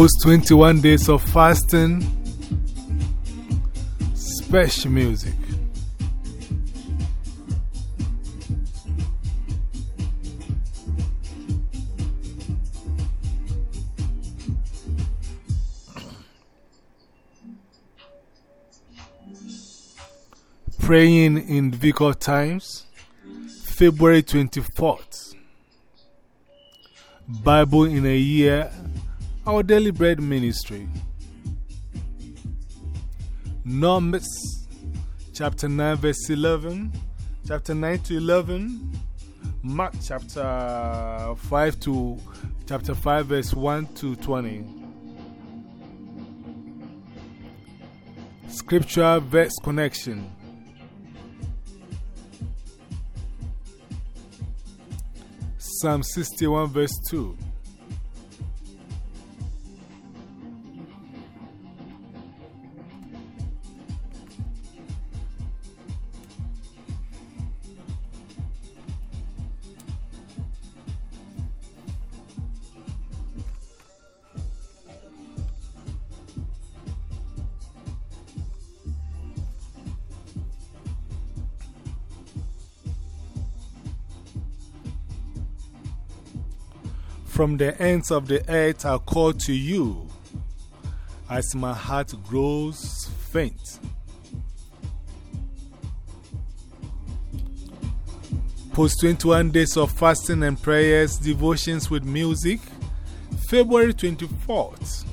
Post 21 days of fasting, special music. Praying in difficult times, February 24th. Bible in a year, our daily bread ministry. Numbers chapter 9, verse 11, chapter 9 to 11, Mark chapter 5 to chapter 5, verse 1 to 20. Scripture verse connection. Psalm 61, verse 2. From the ends of the earth I call to you as my heart grows faint. Post 21 days of fasting and prayers, devotions with music, February 24th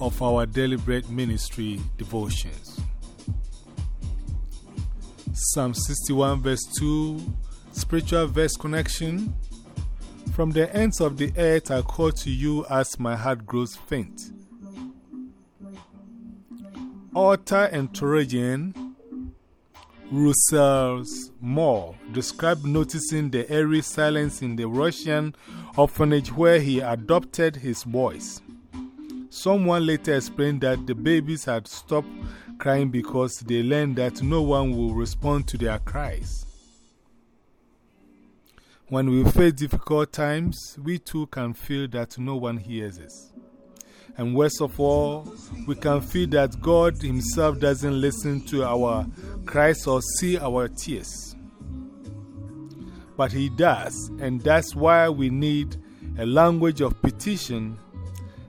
of our daily bread Ministry devotions. Psalm 61, verse 2 spiritual verse connection. From the ends of the earth I call to you as my heart grows faint. Author and Trojan, Russell's Moore described noticing the eerie silence in the Russian orphanage where he adopted his boys. Someone later explained that the babies had stopped crying because they learned that no one will respond to their cries. When we face difficult times, we too can feel that no one hears us. And worst of all, we can feel that God Himself doesn't listen to our cries or see our tears. But He does, and that's why we need a language of petition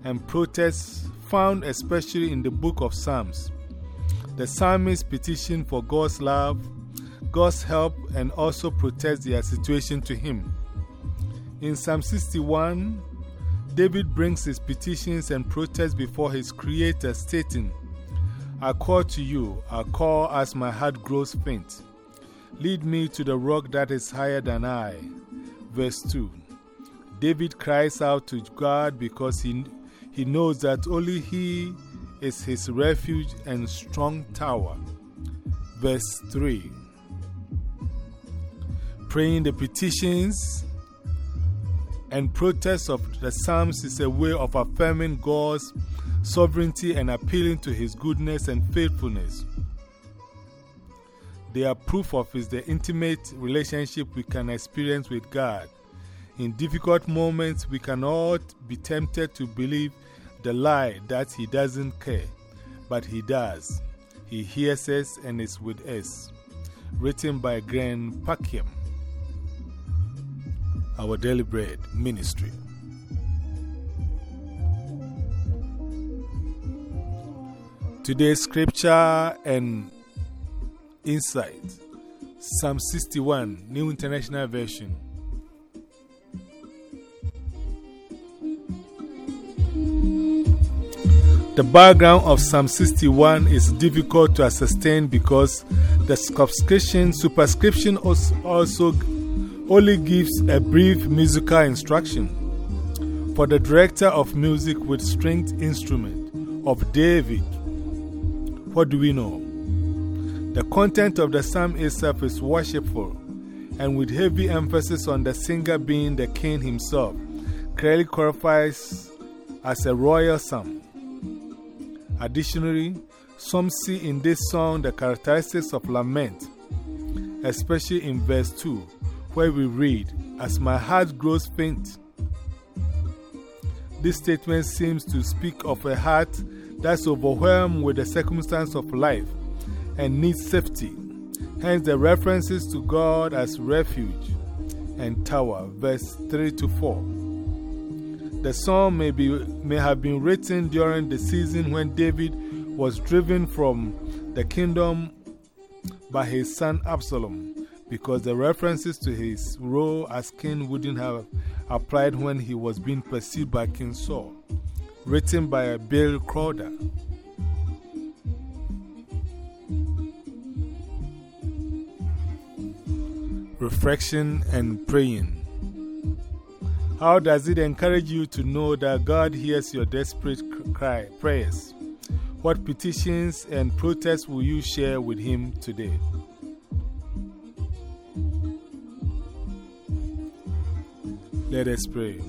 and protest found especially in the book of Psalms. The psalmist petition for God's love God's help and also protect their situation to Him. In Psalm 61, David brings his petitions and protests before his Creator, stating, I call to you, I call as my heart grows faint. Lead me to the rock that is higher than I. Verse 2 David cries out to God because he, he knows that only He is his refuge and strong tower. Verse 3 Praying the petitions and protests of the Psalms is a way of affirming God's sovereignty and appealing to His goodness and faithfulness. They are proof of is the intimate relationship we can experience with God. In difficult moments, we can all be tempted to believe the lie that He doesn't care, but He does. He hears us and is with us. Written by Grant Packiam our daily bread ministry. Today's scripture and insight Psalm 61, New International Version. The background of Psalm 61 is difficult to ascertain because the subscription, superscription also only gives a brief musical instruction. For the director of music with stringed instrument of David, what do we know? The content of the psalm itself is worshipful and with heavy emphasis on the singer being the king himself, clearly qualifies as a royal psalm. Additionally, some see in this song the characteristics of lament, especially in verse 2 where we read, As my heart grows faint, This statement seems to speak of a heart that's overwhelmed with the circumstance of life and needs safety. Hence, the references to God as refuge and tower, verse 3 to 4. The song may, be, may have been written during the season when David was driven from the kingdom by his son Absalom, because the references to his role as king wouldn't have applied when he was being pursued by King Saul. Written by Bill Crowder. reflection, and praying. How does it encourage you to know that God hears your desperate cry, prayers? What petitions and protests will you share with Him today? Let us pray.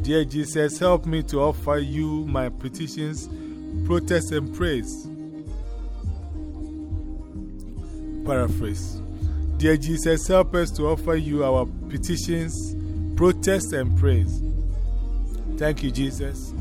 Dear Jesus, help me to offer you my petitions, protests, and praise. Paraphrase. Dear Jesus, help us to offer you our petitions, protests, and praise. Thank you, Jesus.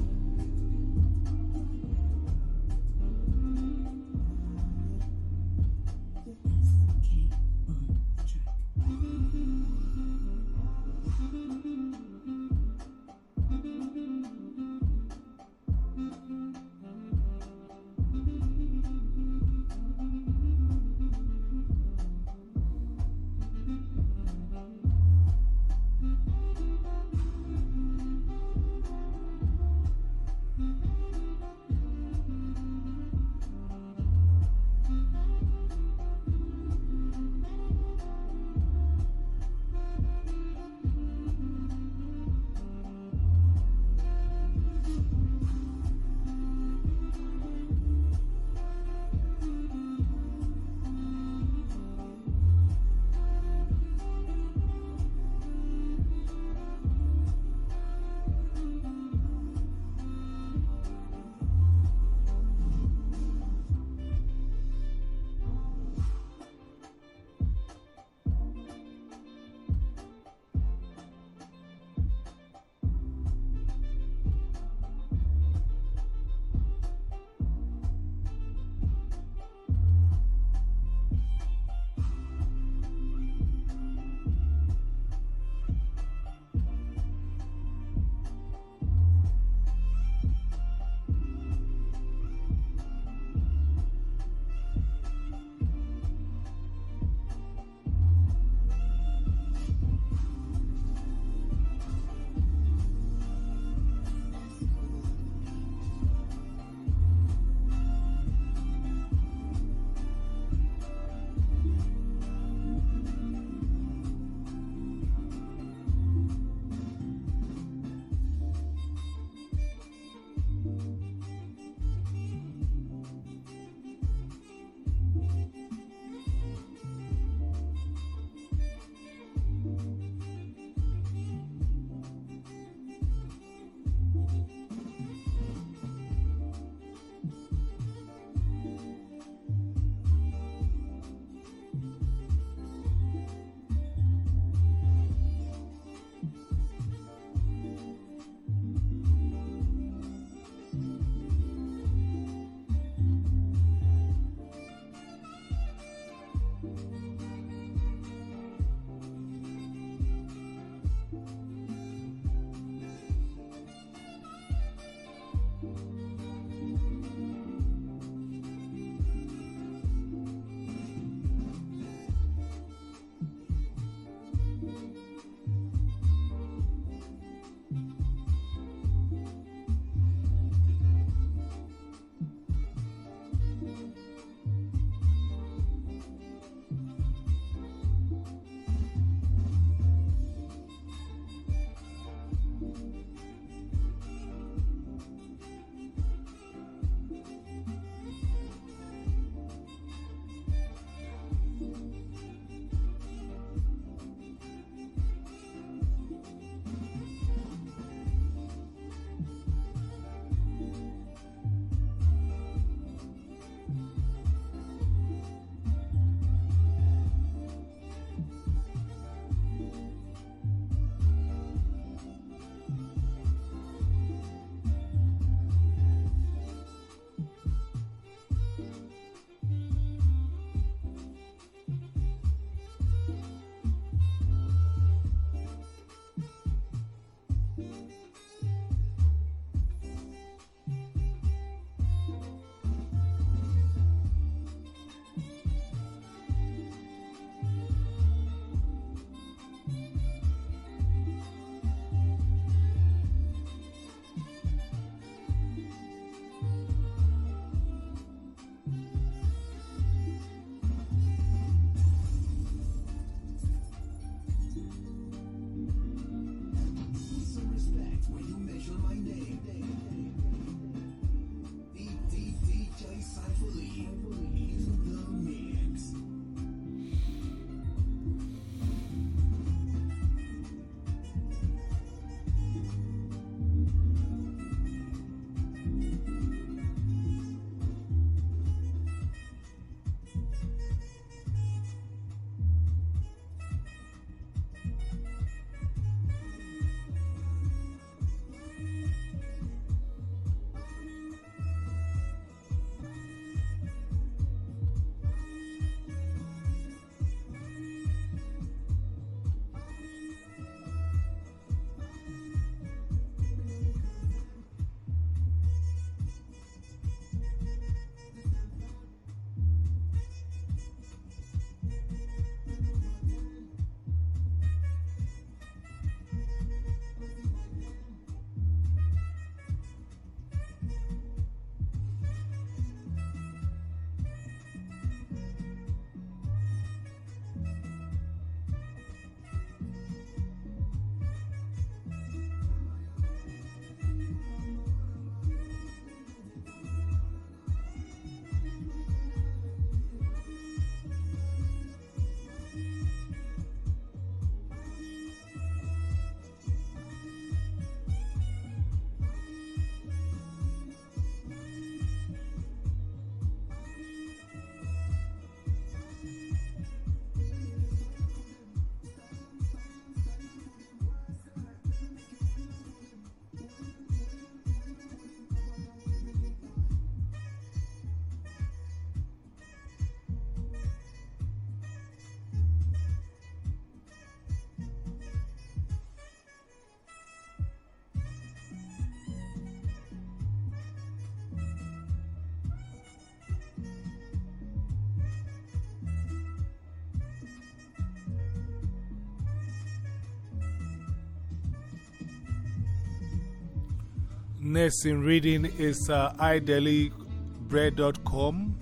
Next in reading is uh, idailybread.com.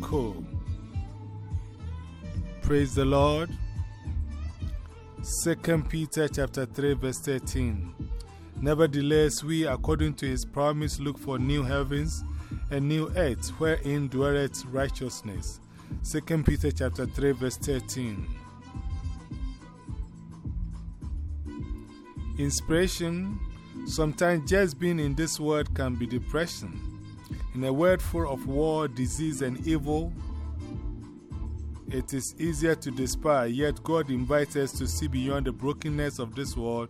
Co. Praise the Lord. 2 Peter chapter 3 verse 13. Nevertheless, we, according to his promise, look for new heavens and new earth, wherein dwelleth righteousness. 2 Peter chapter 3 verse 13. Inspiration Sometimes just being in this world can be depression. In a world full of war, disease, and evil, it is easier to despair, yet God invites us to see beyond the brokenness of this world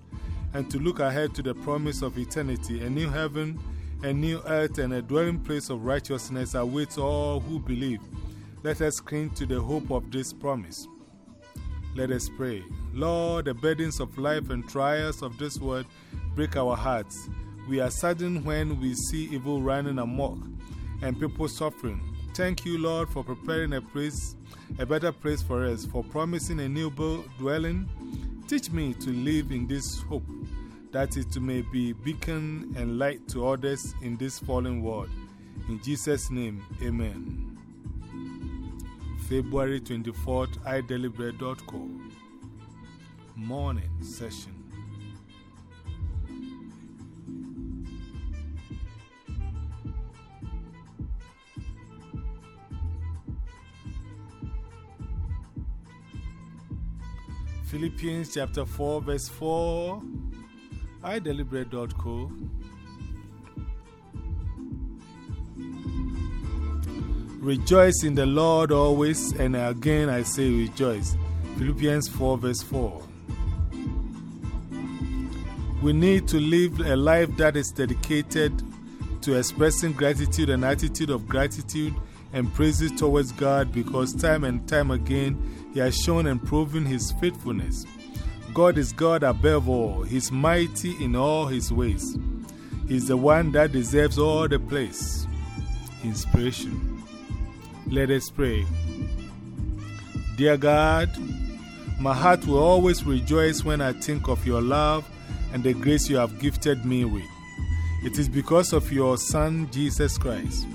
and to look ahead to the promise of eternity. A new heaven, a new earth, and a dwelling place of righteousness awaits all who believe. Let us cling to the hope of this promise. Let us pray. Lord, the burdens of life and trials of this world break our hearts. We are saddened when we see evil running amok and people suffering. Thank you, Lord, for preparing a place, a better place for us, for promising a new dwelling. Teach me to live in this hope, that it may be beacon and light to others in this fallen world. In Jesus' name, amen. February 24th, idailybread.com. Morning session. Philippians chapter 4, verse 4. idailybread.co. Rejoice in the Lord always, and again I say rejoice. Philippians 4, verse 4. We need to live a life that is dedicated to expressing gratitude and attitude of gratitude and praises towards God because time and time again He has shown and proven His faithfulness. God is God above all, He's mighty in all His ways. He's the one that deserves all the praise. Inspiration. Let us pray. Dear God, my heart will always rejoice when I think of your love and the grace you have gifted me with. It is because of your Son, Jesus Christ.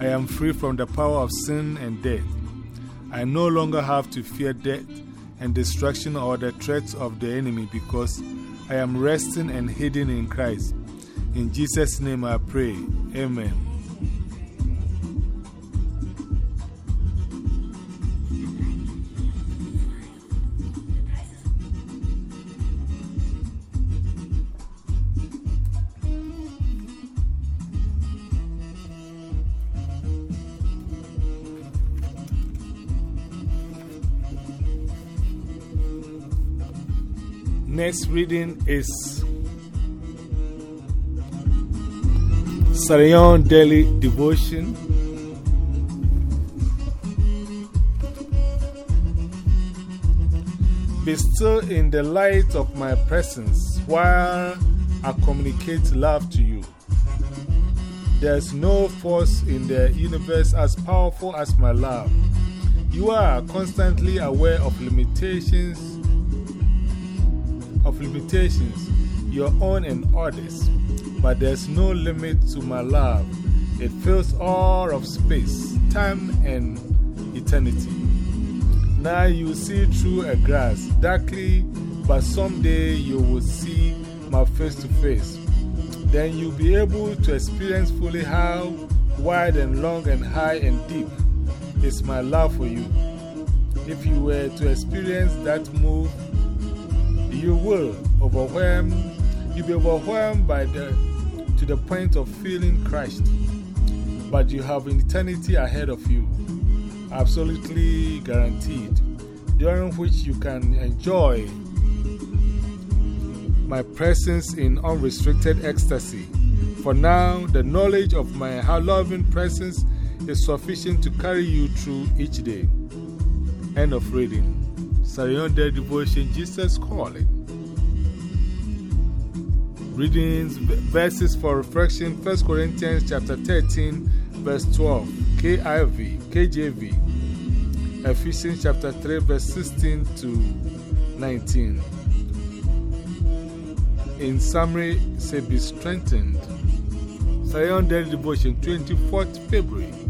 I am free from the power of sin and death. I no longer have to fear death and destruction or the threats of the enemy because I am resting and hidden in Christ. In Jesus' name I pray. Amen. Next reading is Sarang Daily Devotion. Be still in the light of my presence while I communicate love to you. There's no force in the universe as powerful as my love. You are constantly aware of limitations of limitations, your own and others, but there's no limit to my love. It fills all of space, time, and eternity. Now you see through a grass, darkly, but someday you will see my face to face. Then you'll be able to experience fully how wide and long and high and deep is my love for you. If you were to experience that move, you will overwhelm, you'll be overwhelmed by the, to the point of feeling crushed. But you have eternity ahead of you, absolutely guaranteed, during which you can enjoy my presence in unrestricted ecstasy. For now, the knowledge of my loving presence is sufficient to carry you through each day. End of reading. Daily Devotion, Jesus Calling. Readings, verses for reflection 1 Corinthians chapter 13, verse 12, KIV, KJV, Ephesians chapter 3, verse 16 to 19. in summary, say be strengthened. Daily Devotion, 24th February.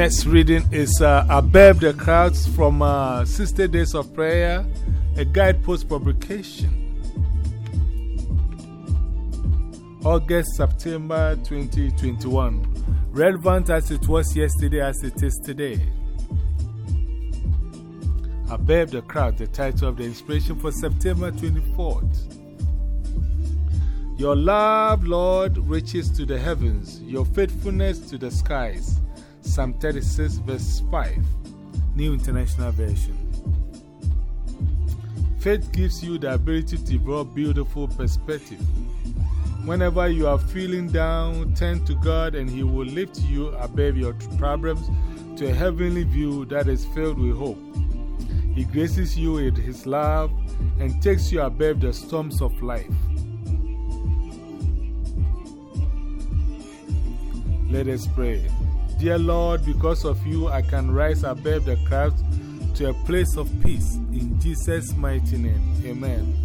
Next reading is uh, Above the Crowds from uh, 60 Days of Prayer, a guidepost publication. August, September 2021. Relevant as it was yesterday as it is today. Above the Crowd, the title of the inspiration for September 24th. Your love, Lord, reaches to the heavens, your faithfulness to the skies. Psalm 36, verse 5, New International Version. Faith gives you the ability to draw beautiful perspective. Whenever you are feeling down, turn to God and He will lift you above your problems to a heavenly view that is filled with hope. He graces you with His love and takes you above the storms of life. Let us pray. Dear Lord, because of you, I can rise above the crowds to a place of peace. In Jesus' mighty name, amen.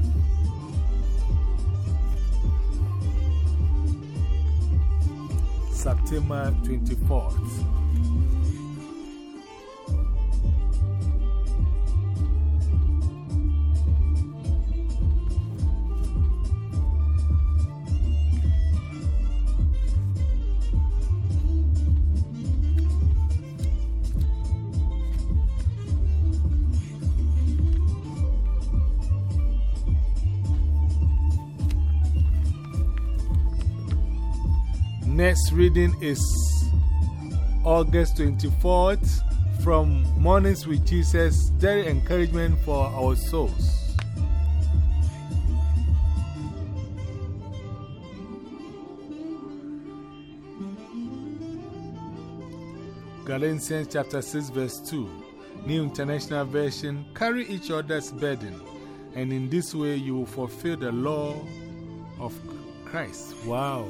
September 24th. Next reading is August 24th from Mornings with Jesus, daily encouragement for our souls. Galatians chapter 6, verse 2, New International Version Carry each other's burden, and in this way you will fulfill the law of Christ. Wow.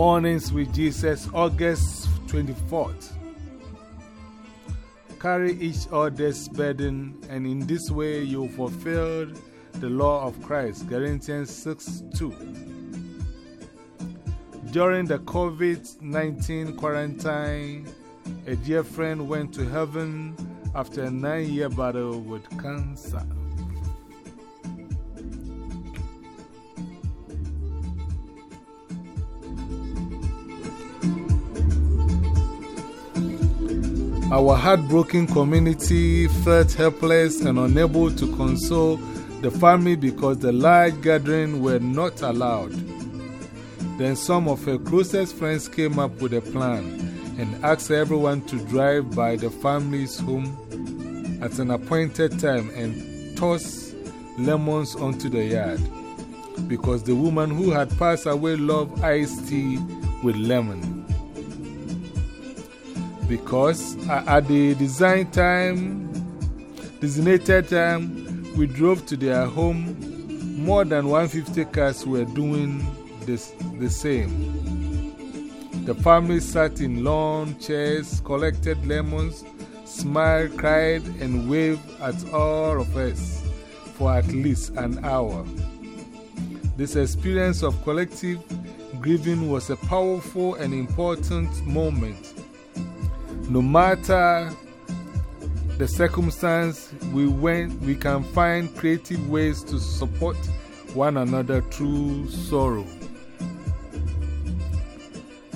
Mornings with Jesus, August 24th. Carry each other's burden, and in this way you fulfill the law of Christ. Galatians 6 2. During the COVID 19 quarantine, a dear friend went to heaven after a nine year battle with cancer. Our heartbroken community felt helpless and unable to console the family because the large gathering were not allowed. Then some of her closest friends came up with a plan and asked everyone to drive by the family's home at an appointed time and toss lemons onto the yard because the woman who had passed away loved iced tea with lemon because at the design time, designated time, we drove to their home. More than 150 cars were doing this, the same. The family sat in lawn chairs, collected lemons, smiled, cried, and waved at all of us for at least an hour. This experience of collective grieving was a powerful and important moment no matter the circumstance, we, went, we can find creative ways to support one another through sorrow.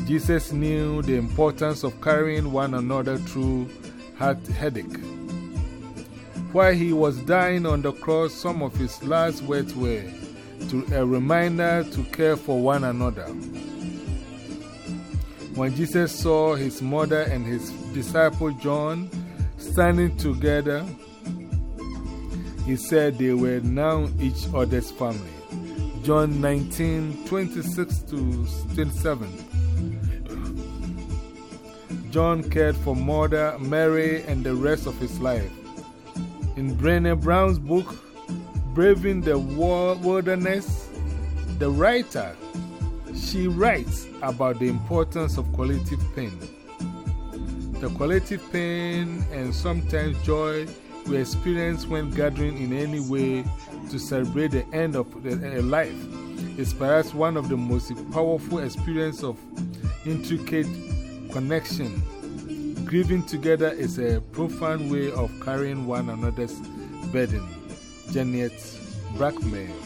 Jesus knew the importance of carrying one another through heart headache. While he was dying on the cross, some of his last words were to a reminder to care for one another. When Jesus saw his mother and his disciple John standing together, he said they were now each other's family. John 19 26 to 27. John cared for mother Mary and the rest of his life. In Brené Brown's book, Braving the Wilderness, the writer she writes about the importance of collective pain. The collective pain and sometimes joy we experience when gathering in any way to celebrate the end of a life is perhaps one of the most powerful experiences of intricate connection. Grieving together is a profound way of carrying one another's burden. Janet Brackman.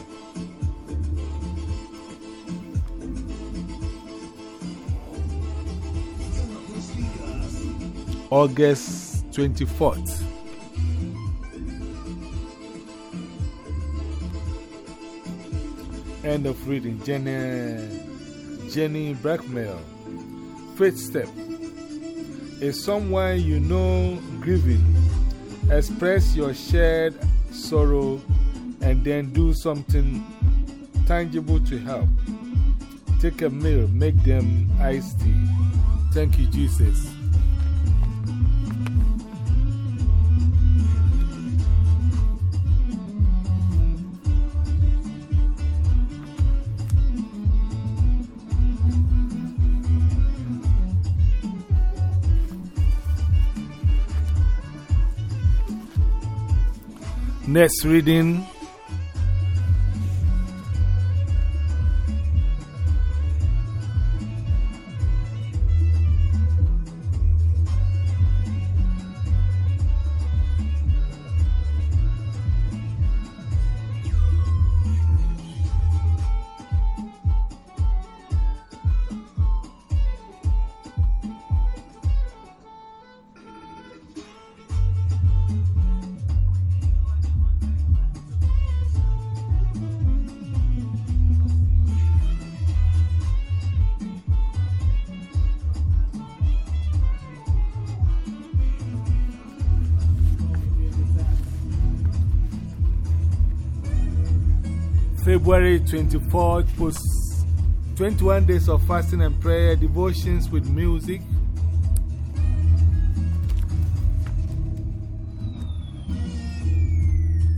August 24th. End of reading Jenny, Jenny Brackmell. Faith step is someone you know grieving. Express your shared sorrow and then do something tangible to help. Take a meal, make them iced tea. Thank you, Jesus. Next reading February 24th, post 21 days of fasting and prayer, devotions with music.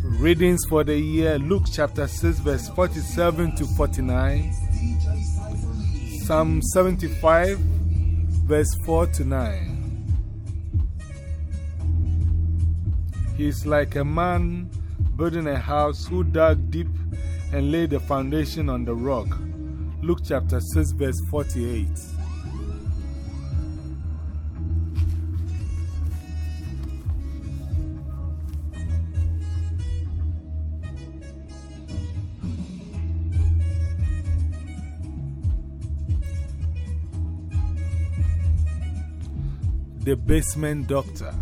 Readings for the year Luke chapter 6, verse 47 to 49, Psalm 75, verse 4 to 9. He is like a man building a house who dug deep and lay the foundation on the rock. Luke chapter 6, verse 48. The Basement Doctor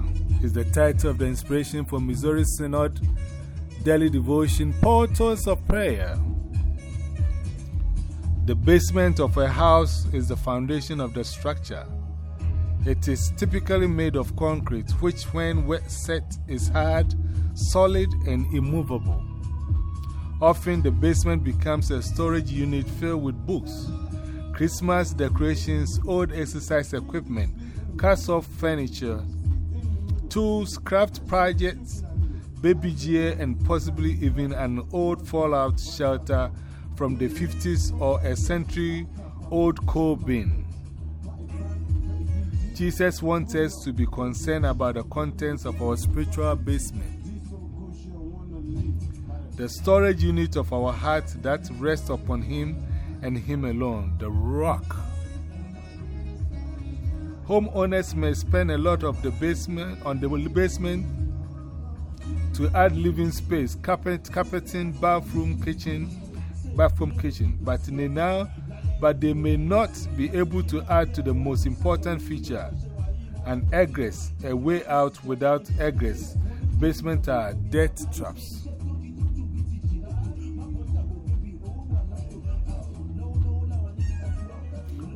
is the title of the inspiration for Missouri Synod Daily Devotion Portals of Prayer. The basement of a house is the foundation of the structure. It is typically made of concrete, which, when wet set, is hard, solid, and immovable. Often, the basement becomes a storage unit filled with books, Christmas decorations, old exercise equipment, cast off furniture, tools, craft projects, baby gear, and possibly even an old fallout shelter from the 50s or a century old coal bin. Jesus wants us to be concerned about the contents of our spiritual basement. The storage unit of our heart that rests upon Him and Him alone, the rock. Homeowners may spend a lot of the basement on the basement to add living space, carpet, carpeting, bathroom, kitchen, bathroom, kitchen. But they now, but they may not be able to add to the most important feature, an egress, a way out without egress. Basement are death traps.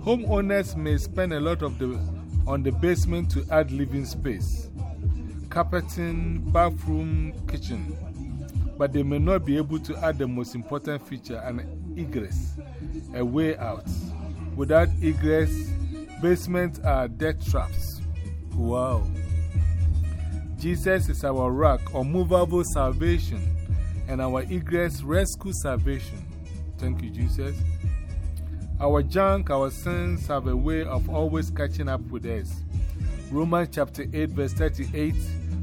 Homeowners may spend a lot of the, on the basement to add living space, carpeting, bathroom, kitchen, but they may not be able to add the most important feature, an egress, a way out. Without egress, basements are death traps. Wow. Jesus is our rock, unmovable salvation, and our egress, rescue salvation. Thank you, Jesus. Our junk, our sins have a way of always catching up with us. Romans chapter 8, verse 38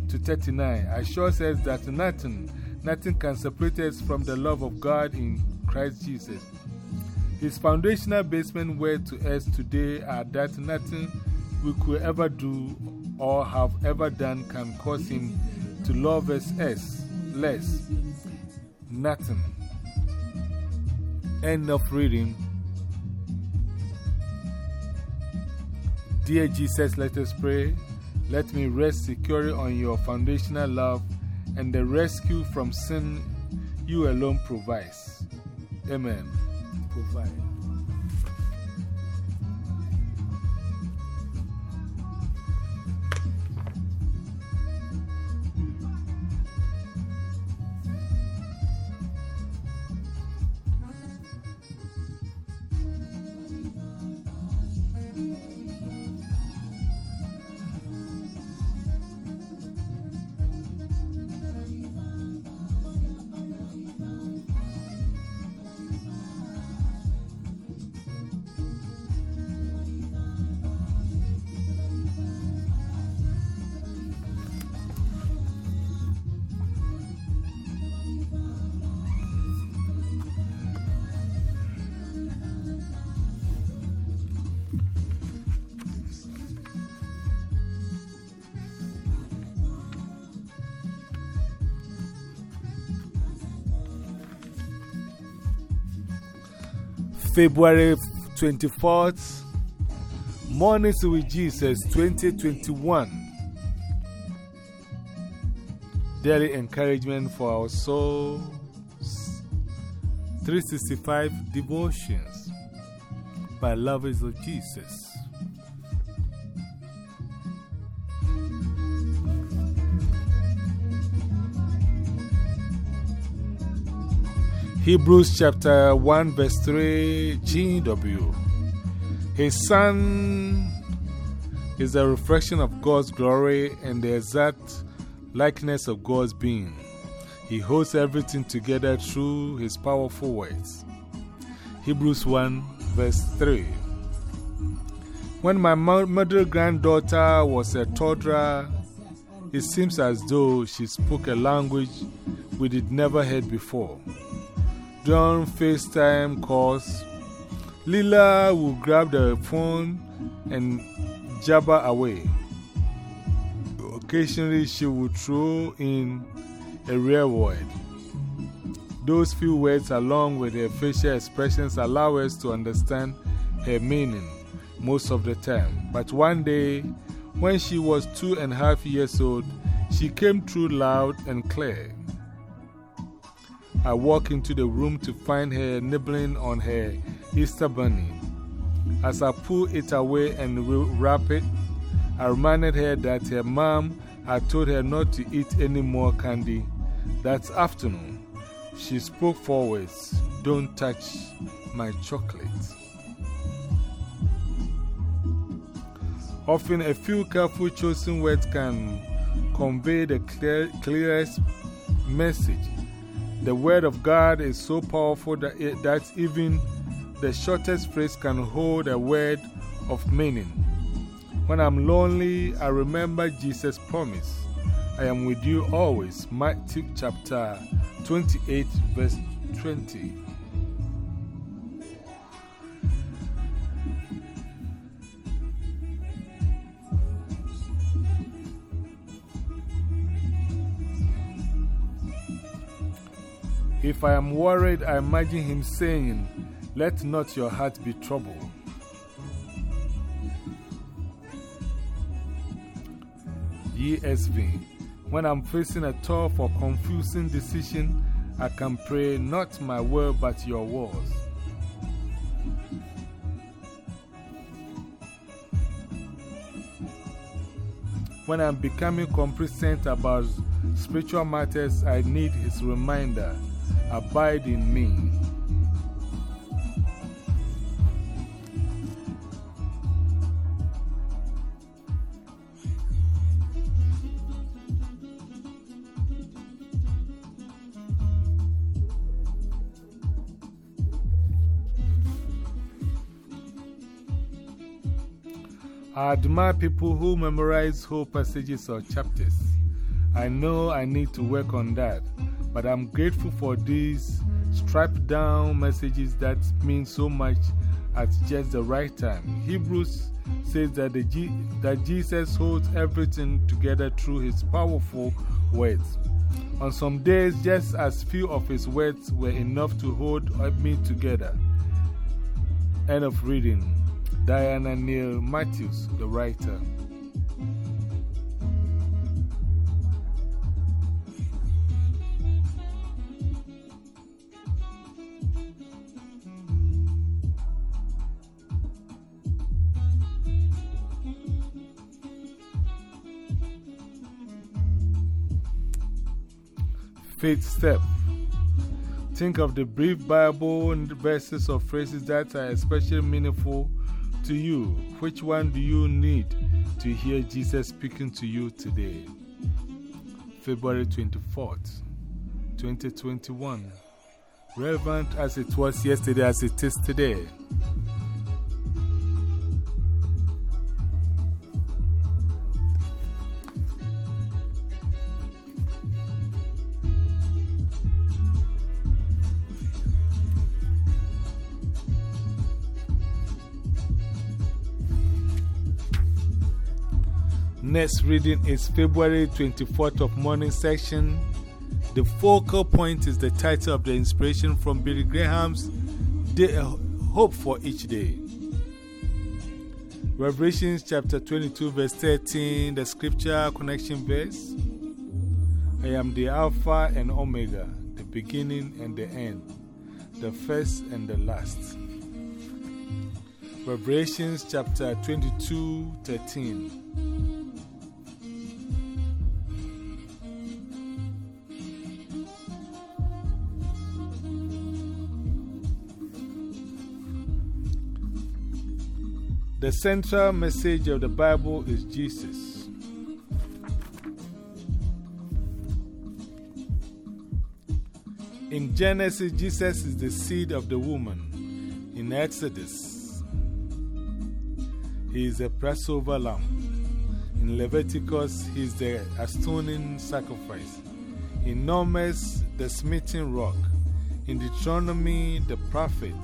to 39 assures us that nothing, nothing can separate us from the love of God in Christ Jesus. His foundational basement word to us today are that nothing we could ever do or have ever done can cause Him to love us as less. Nothing. End of reading. Dear Jesus, let us pray. Let me rest securely on your foundational love and the rescue from sin you alone provides. Amen. Provide. February 24th, Mornings with Jesus 2021. Daily encouragement for our souls. 365 devotions by lovers of Jesus. Hebrews chapter 1, verse 3 GW. His Son is a reflection of God's glory and the exact likeness of God's being. He holds everything together through His powerful words. Hebrews 1 verse 3. When my mother granddaughter was a toddler, it seems as though she spoke a language we did never heard before. During FaceTime calls, Lila would grab the phone and jabber away. Occasionally, she would throw in a rare word. Those few words, along with her facial expressions, allow us to understand her meaning most of the time. But one day, when she was two and a half years old, she came through loud and clear. I walk into the room to find her nibbling on her Easter bunny. As I pull it away and wrap it, I reminded her that her mom had told her not to eat any more candy that afternoon. She spoke forwards, Don't touch my chocolate. Often, a few careful chosen words can convey the clear, clearest message. The Word of God is so powerful that, it, that even the shortest phrase can hold a word of meaning. When I'm lonely, I remember Jesus' promise I am with you always. Matthew chapter 28, verse 20. If I am worried, I imagine him saying, Let not your heart be troubled. ESV. When I'm facing a tough or confusing decision, I can pray, Not my will, but your words. When I'm becoming complacent about spiritual matters, I need his reminder abide in me. I admire people who memorize whole passages or chapters. I know I need to work on that. But I'm grateful for these striped down messages that mean so much at just the right time. Hebrews says that, the that Jesus holds everything together through his powerful words. On some days, just as few of his words were enough to hold me together. End of reading. Diana Neal Matthews, the writer. Faith step. Think of the brief Bible verses or phrases that are especially meaningful to you. Which one do you need to hear Jesus speaking to you today? February 24th, 2021. Relevant as it was yesterday, as it is today. Next reading is February 24th of morning section. The focal point is the title of the inspiration from Billy Graham's day, Hope for Each Day. Revelations chapter 22, verse 13, the scripture connection verse. I am the Alpha and Omega, the beginning and the end, the first and the last. Revelations chapter 22, 13. The central message of the Bible is Jesus. In Genesis, Jesus is the seed of the woman. In Exodus, he is a Passover lamb. In Leviticus, he is the atoning sacrifice. In Numbers, the smitten rock. In Deuteronomy, the prophet.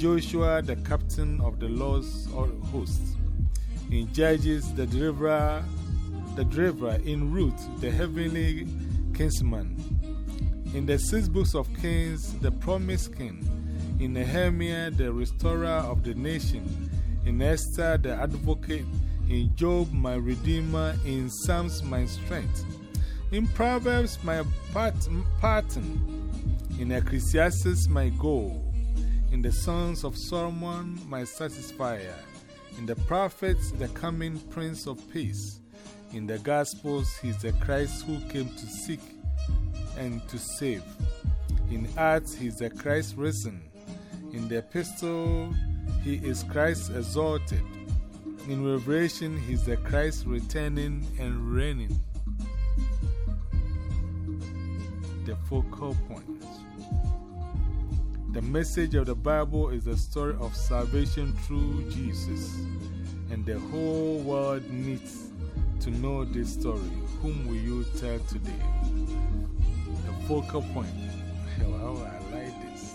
Joshua, the captain of the Lord's hosts. In Judges, the deliverer, the deliverer. In Ruth, the heavenly kinsman. In the six books of Kings, the promised king. In Nehemiah, the restorer of the nation. In Esther, the advocate. In Job, my redeemer. In Psalms, my strength. In Proverbs, my pattern. In Ecclesiastes, my goal. In the Sons of Solomon, my satisfier. In the prophets, the coming Prince of Peace. In the Gospels, he is the Christ who came to seek and to save. In Acts, he is the Christ risen. In the Epistle, he is Christ exalted. In Revelation, he is the Christ returning and reigning. The focal point. The message of the Bible is the story of salvation through Jesus, and the whole world needs to know this story. Whom will you tell today? The focal point. Oh, I like this.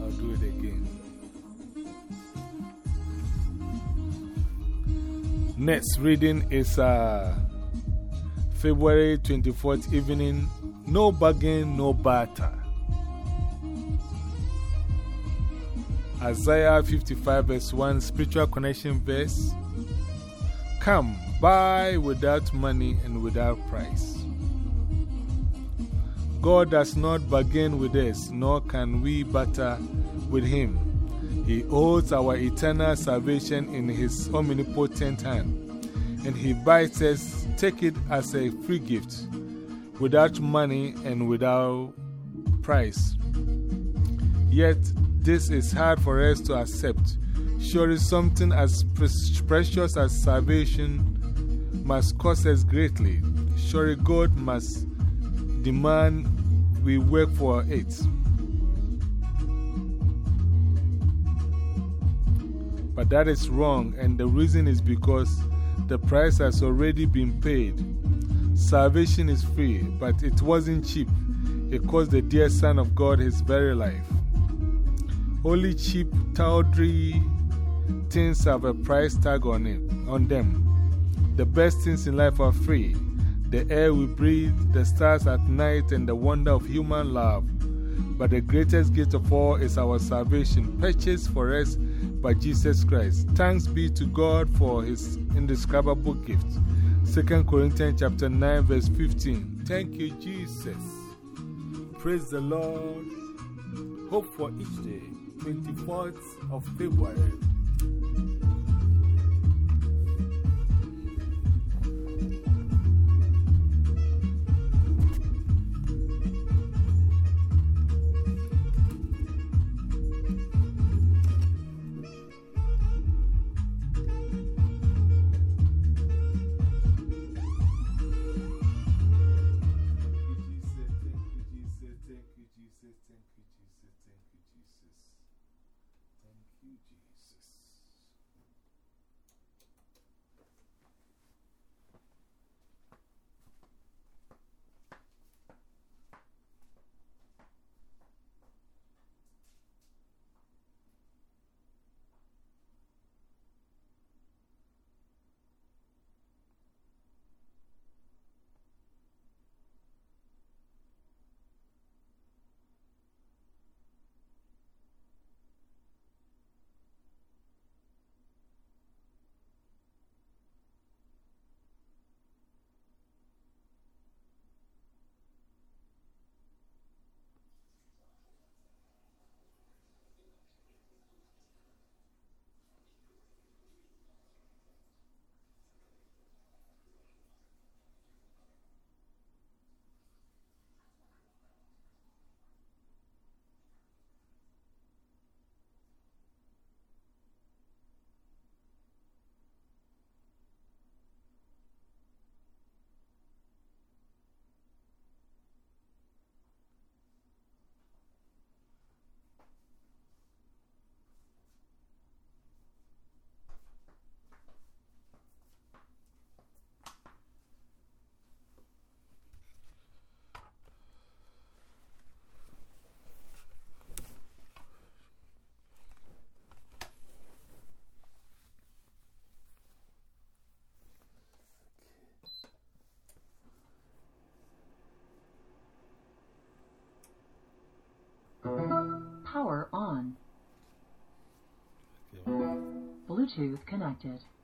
I'll do it again. Next reading is uh, February 24th evening. No bargain, no barter. Isaiah 55 verse 1 spiritual connection verse. Come, buy without money and without price. God does not bargain with us, nor can we barter with Him. He holds our eternal salvation in His omnipotent hand, and He bids us take it as a free gift, without money and without price. Yet, this is hard for us to accept Surely something as precious as salvation must cost us greatly. Surely God must demand we work for it. But that is wrong, and the reason is because the price has already been paid. Salvation is free, but it wasn't cheap. It cost the dear Son of God his very life. Only cheap, tawdry things have a price tag on, it, on them. The best things in life are free the air we breathe, the stars at night, and the wonder of human love. But the greatest gift of all is our salvation, purchased for us by Jesus Christ. Thanks be to God for his indescribable gift. 2 Corinthians chapter 9, verse 15. Thank you, Jesus. Praise the Lord. Hope for each day, 24th of February. Bluetooth connected.